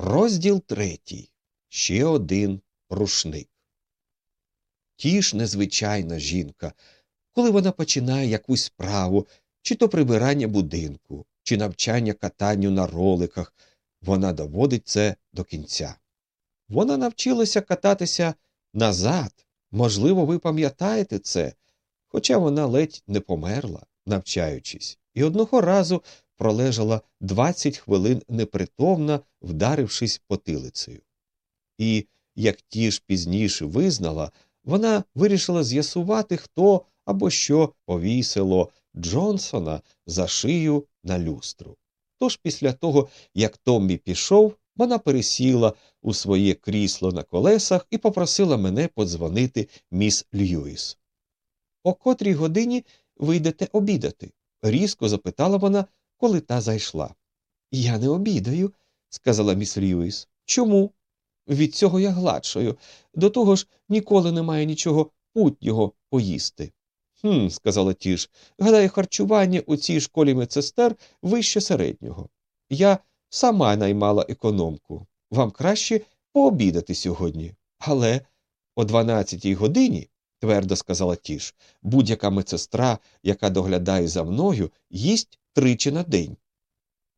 Розділ третій. Ще один рушник. Ті ж незвичайна жінка, коли вона починає якусь справу, чи то прибирання будинку, чи навчання катанню на роликах, вона доводить це до кінця. Вона навчилася кататися назад. Можливо, ви пам'ятаєте це, хоча вона ледь не померла, навчаючись, і одного разу пролежала 20 хвилин непритомна, вдарившись потилицею. І, як ті ж пізніше визнала, вона вирішила з'ясувати, хто або що повісило Джонсона за шию на люстру. Тож після того, як Томмі пішов, вона пересіла у своє крісло на колесах і попросила мене подзвонити міс Льюіс. О котрій годині вийдете обідати? різко запитала вона, коли та зайшла. Я не обідаю, сказала міс Льюіс. Чому? Від цього я гладшою. До того ж ніколи немає нічого путнього поїсти. Хм, сказала Тіш, гадаю, харчування у цій школі медсестер вище середнього. Я сама наймала економку. Вам краще пообідати сьогодні. Але о 12-й годині, твердо сказала Тіш, будь-яка медсестра, яка доглядає за мною, їсть тричі на день.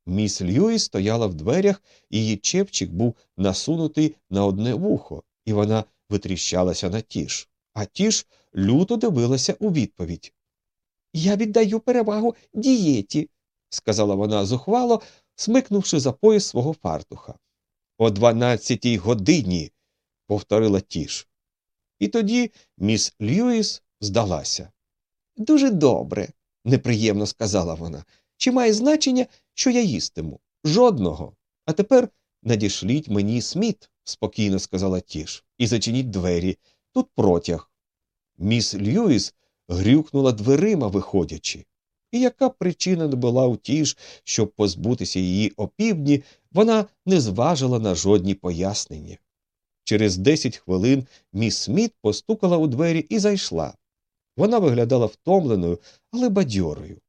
Міс Льюіс стояла в дверях, її чепчик був насунутий на одне вухо, і вона витріщалася на тіш, а тіш люто дивилася у відповідь. Я віддаю перевагу дієті, сказала вона зухвало, смикнувши за пояс свого фартуха. О дванадцятій годині, повторила тіш. І тоді міс Льюіс здалася. Дуже добре, неприємно сказала вона. Чи має значення, що я їстиму? Жодного. А тепер надішліть мені сміт, спокійно сказала тіш, і зачиніть двері. Тут протяг. Міс Льюіс грюкнула дверима, виходячи. І яка причина не була у ті щоб позбутися її опівдні, вона не зважила на жодні пояснення. Через десять хвилин міс Сміт постукала у двері і зайшла. Вона виглядала втомленою, але бадьорою.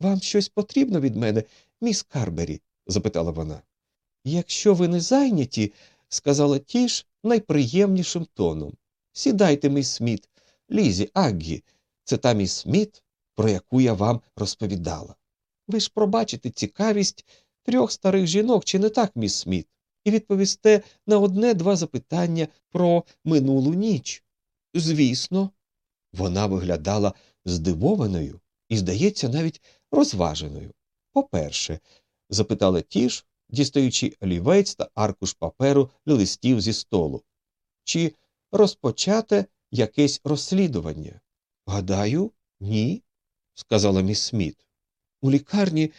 Вам щось потрібно від мене, міс Карбері? запитала вона. Якщо ви не зайняті, сказала тіш найприємнішим тоном. Сідайте, міс Сміт, Лізі, Аггі, це та міс Сміт, про яку я вам розповідала. Ви ж пробачите цікавість трьох старих жінок, чи не так, міс Сміт, і відповісте на одне-два запитання про минулу ніч. Звісно, вона виглядала здивованою і, здається, навіть розваженою. По-перше, запитала тіш, дістаючи олівець та аркуш паперу листів зі столу, чи розпочате якесь розслідування? Гадаю, ні, сказала міс Сміт. У лікарні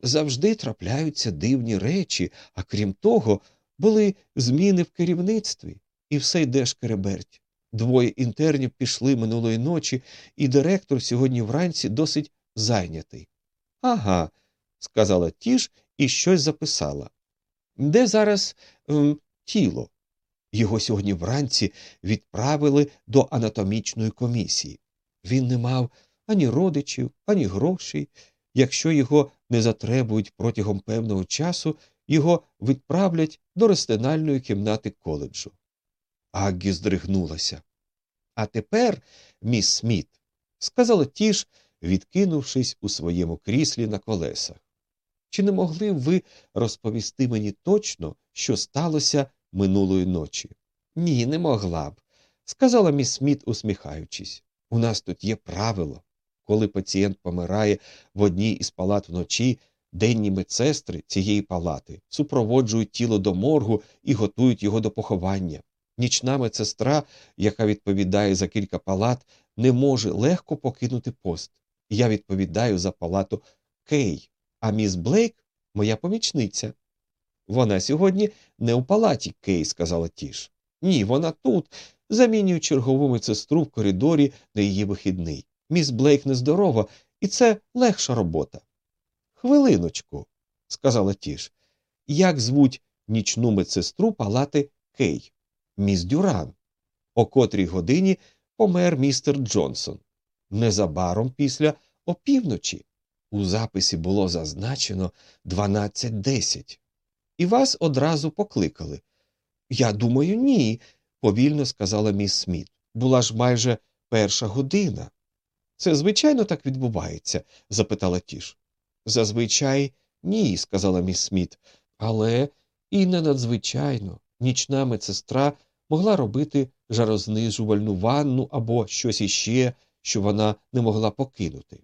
завжди трапляються дивні речі, а крім того, були зміни в керівництві, і все йде шкереберть. Двоє інтернів пішли минулої ночі, і директор сьогодні вранці досить зайнятий. Ага, сказала тіш і щось записала. Де зараз ем, тіло? Його сьогодні вранці відправили до анатомічної комісії. Він не мав ані родичів, ані грошей. Якщо його не затребують протягом певного часу, його відправлять до рестинальної кімнати коледжу. Аггі здригнулася. А тепер, міс Сміт, сказала тіш, відкинувшись у своєму кріслі на колесах. Чи не могли б ви розповісти мені точно, що сталося минулої ночі? Ні, не могла б, сказала міс Сміт, усміхаючись. У нас тут є правило. Коли пацієнт помирає в одній із палат вночі, денні медсестри цієї палати супроводжують тіло до моргу і готують його до поховання. Нічна медсестра, яка відповідає за кілька палат, не може легко покинути пост. Я відповідаю за палату Кей, а міс Блейк моя помічниця. Вона сьогодні не у палаті Кей, сказала Тіш. Ні, вона тут, замінюю чергову медсестру в коридорі на її вихідний. Міс Блейк нездорова, і це легша робота. Хвилиночку, сказала Тіш. Як звуть нічну медсестру палати Кей? Міс Дюран. О котрій годині помер містер Джонсон. Незабаром після опівночі. У записі було зазначено 12.10. і вас одразу покликали. Я думаю, ні, повільно сказала міс Сміт. Була ж майже перша година. Це звичайно так відбувається? запитала Тіш. Зазвичай ні, сказала міс Сміт, але і не надзвичайно. Нічна медсестра могла робити жарознижувальну ванну або щось іще, що вона не могла покинути.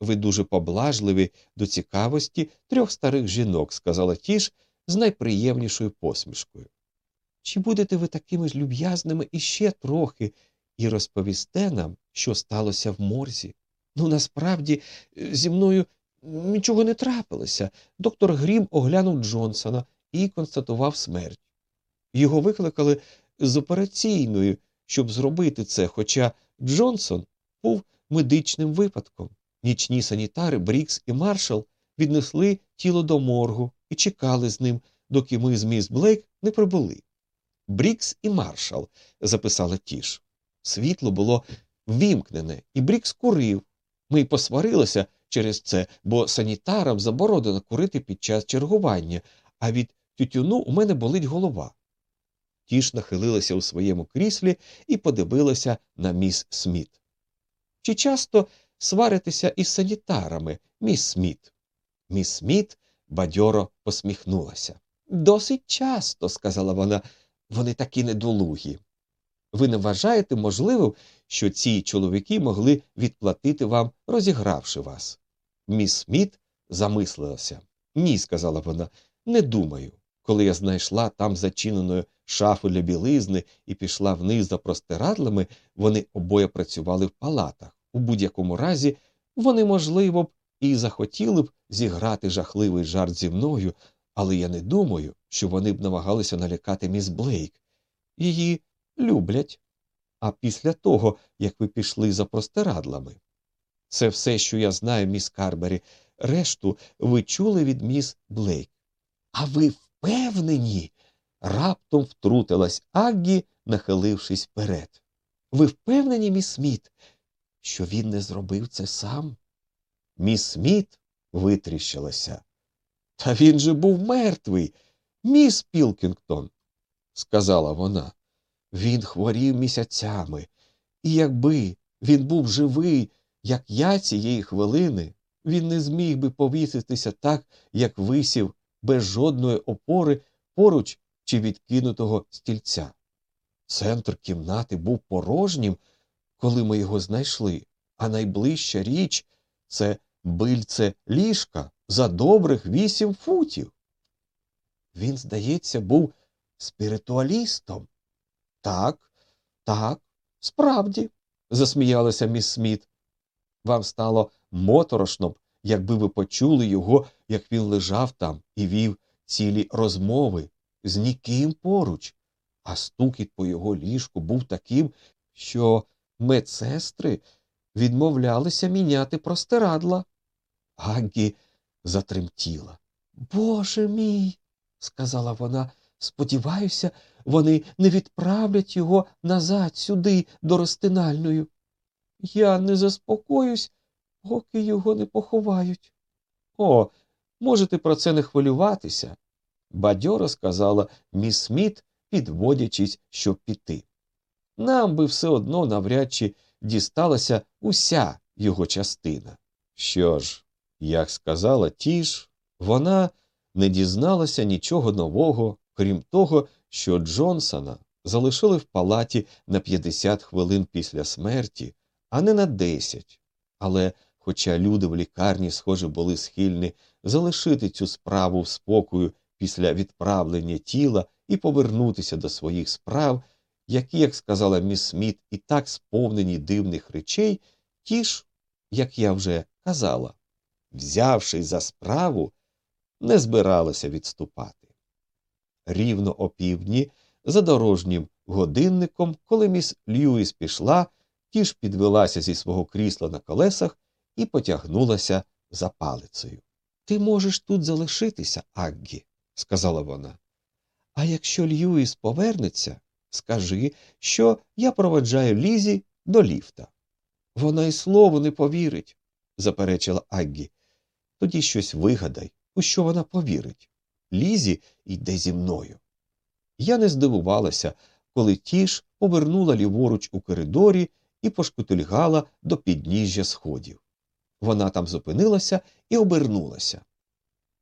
Ви дуже поблажливі до цікавості трьох старих жінок, сказала Тіш з найприємнішою посмішкою. Чи будете ви такими ж люб'язними іще трохи і розповісте нам, що сталося в морзі? Ну, насправді, зі мною нічого не трапилося. Доктор Грім оглянув Джонсона і констатував смерть. Його викликали з операційною, щоб зробити це, хоча Джонсон був медичним випадком. Нічні санітари Брікс і маршал віднесли тіло до моргу і чекали з ним, доки ми з міс Блейк не прибули. Брікс і маршал, записала Тіш. Світло було ввімкнене, і Брікс курив. Ми посварилися через це, бо санітарам заборонено курити під час чергування, а від тютюну у мене болить голова. Тіш нахилилася у своєму кріслі і подивилася на міс Сміт. Чи часто сваритися із санітарами, міс Сміт? Міс Сміт бадьоро посміхнулася. Досить часто, сказала вона, вони такі недолугі. Ви не вважаєте можливим, що ці чоловіки могли відплатити вам, розігравши вас? Міс Сміт замислилася. Ні, сказала вона, не думаю. Коли я знайшла там зачиненою шафу для білизни і пішла вниз за простирадлами, вони обоє працювали в палатах. У будь-якому разі вони, можливо б, і захотіли б зіграти жахливий жарт зі мною, але я не думаю, що вони б намагалися налякати міс Блейк. Її люблять. А після того, як ви пішли за простирадлами. Це все, що я знаю, міс Карбері. Решту ви чули від міс Блейк. А ви впевнені? Раптом втрутилась Аггі, нахилившись вперед. Ви впевнені, міс Сміт, що він не зробив це сам? Міс Сміт витріщилася. Та він же був мертвий, міс Пілкінгтон, сказала вона. Він хворів місяцями, і якби він був живий, як я цієї хвилини, він не зміг би повіситися так, як висів, без жодної опори поруч чи відкинутого стільця. Центр кімнати був порожнім, коли ми його знайшли, а найближча річ це бильце ліжка за добрих вісім футів. Він, здається, був спіритуалістом. Так, так, справді, засміялася міс Сміт. Вам стало моторошно якби ви почули його, як він лежав там і вів цілі розмови з ніким поруч, а стукіт по його ліжку був таким, що медсестри відмовлялися міняти простирадла. Гаггі затремтіла. Боже мій, сказала вона, сподіваюся, вони не відправлять його назад сюди, до розтинальної. Я не заспокоюсь, поки його не поховають. О, можете про це не хвилюватися, бадьоро сказала міс Сміт, підводячись, щоб піти. Нам би все одно навряд чи дісталася уся його частина. Що ж, як сказала Тіш, вона не дізналася нічого нового, крім того, що Джонсона залишили в палаті на 50 хвилин після смерті, а не на 10. Але, хоча люди в лікарні, схоже, були схильні залишити цю справу в спокою після відправлення тіла і повернутися до своїх справ, які, як сказала міс Сміт, і так сповнені дивних речей, ті ж, як я вже казала, взявшись за справу, не збиралися відступати. Рівно опівдні, за дорожнім годинником, коли міс Льюіс пішла, ті ж підвелася зі свого крісла на колесах і потягнулася за палицею. Ти можеш тут залишитися, Аггі, сказала вона. А якщо Льюіс повернеться, скажи, що я проведжаю Лізі до ліфта. Вона й слову не повірить, заперечила Аггі. Тоді щось вигадай, у що вона повірить. Лізі йде зі мною. Я не здивувалася, коли тіш повернула ліворуч у коридорі і пошкутильгала до підніжжя сходів. Вона там зупинилася і обернулася.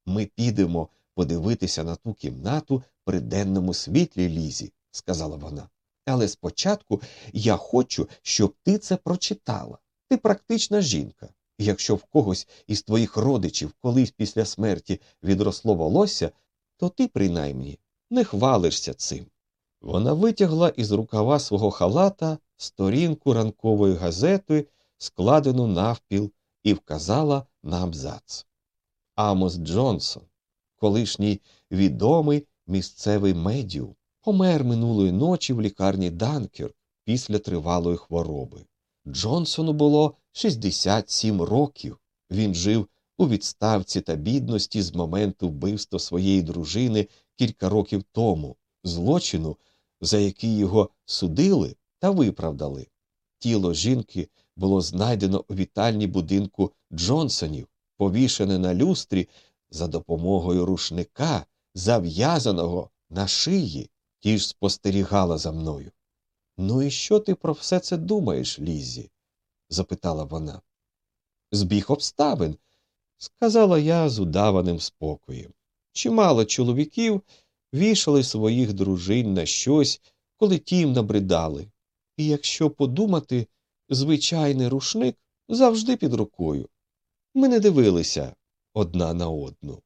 Ми підемо подивитися на ту кімнату при денному світлі Лізі, сказала вона. Але спочатку я хочу, щоб ти це прочитала. Ти практична жінка. Якщо в когось із твоїх родичів колись після смерті відросло волосся, то ти, принаймні, не хвалишся цим. Вона витягла із рукава свого халата сторінку ранкової газети, складену навпіл, і вказала на абзац. Амос Джонсон, колишній відомий місцевий медіум, помер минулої ночі в лікарні Данкер після тривалої хвороби. Джонсону було 67 років. Він жив у відставці та бідності з моменту вбивства своєї дружини кілька років тому, злочину, за який його судили та виправдали. Тіло жінки було знайдено у вітальні будинку Джонсонів, повішене на люстрі за допомогою рушника, зав'язаного на шиї, ті ж спостерігала за мною. Ну і що ти про все це думаєш, Лізі? запитала вона. Збіг обставин, сказала я з удаваним спокоєм. Чимало чоловіків вішали своїх дружин на щось, коли ті їм набридали. І якщо подумати, звичайний рушник завжди під рукою. Ми не дивилися одна на одну.